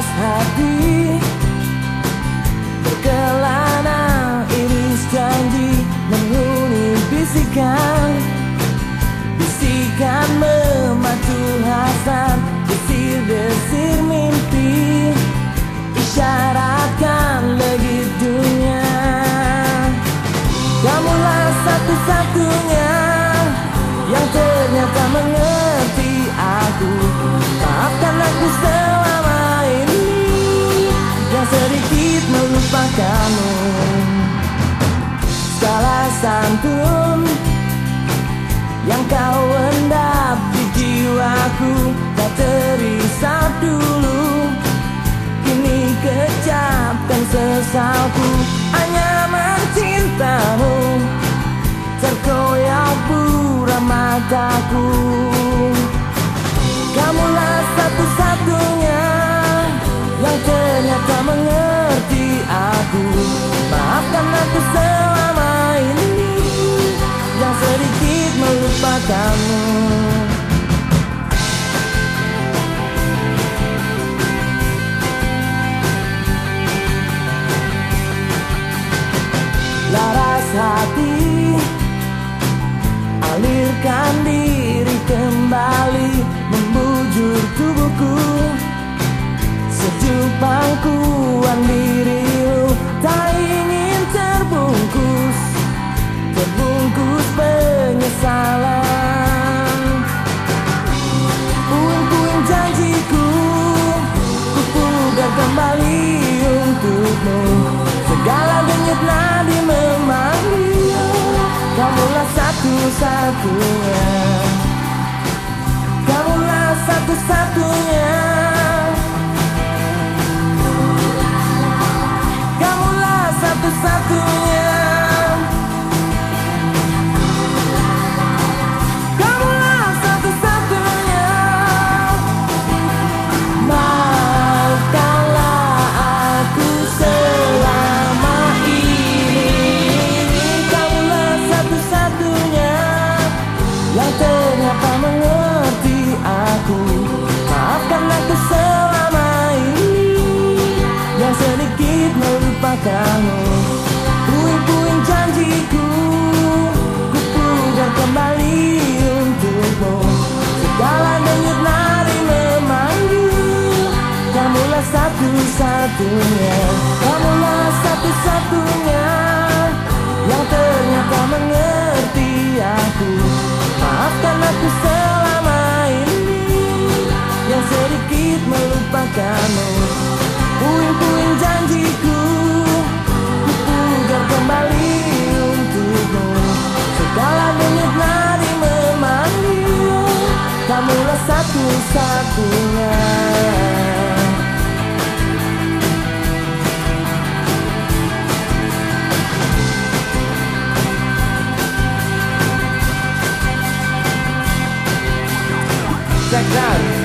Laras hati. Berkelana iris janji bisikan Bisikan santun Yang kau endap di jiwaku Tak terisap dulu Kini kecapkan sesalku Hanya mencintamu. Terkoyak buram mataku. Kamulah tubuhku Sejuk pangkuan dirimu Tak ingin terbungkus Terbungkus penyesalan. Puing-puing janjiku Ku pugar kembali untukmu. Segala denyut nadi memanggil Kamulah satu-satunya satu-satunya melupakanmu Puing-puing janjiku Ku pugar kembali untukmu. Segala denyut nari memanggil Kamulah satu-satunya Kamulah satu-satunya Tá Zach Loud.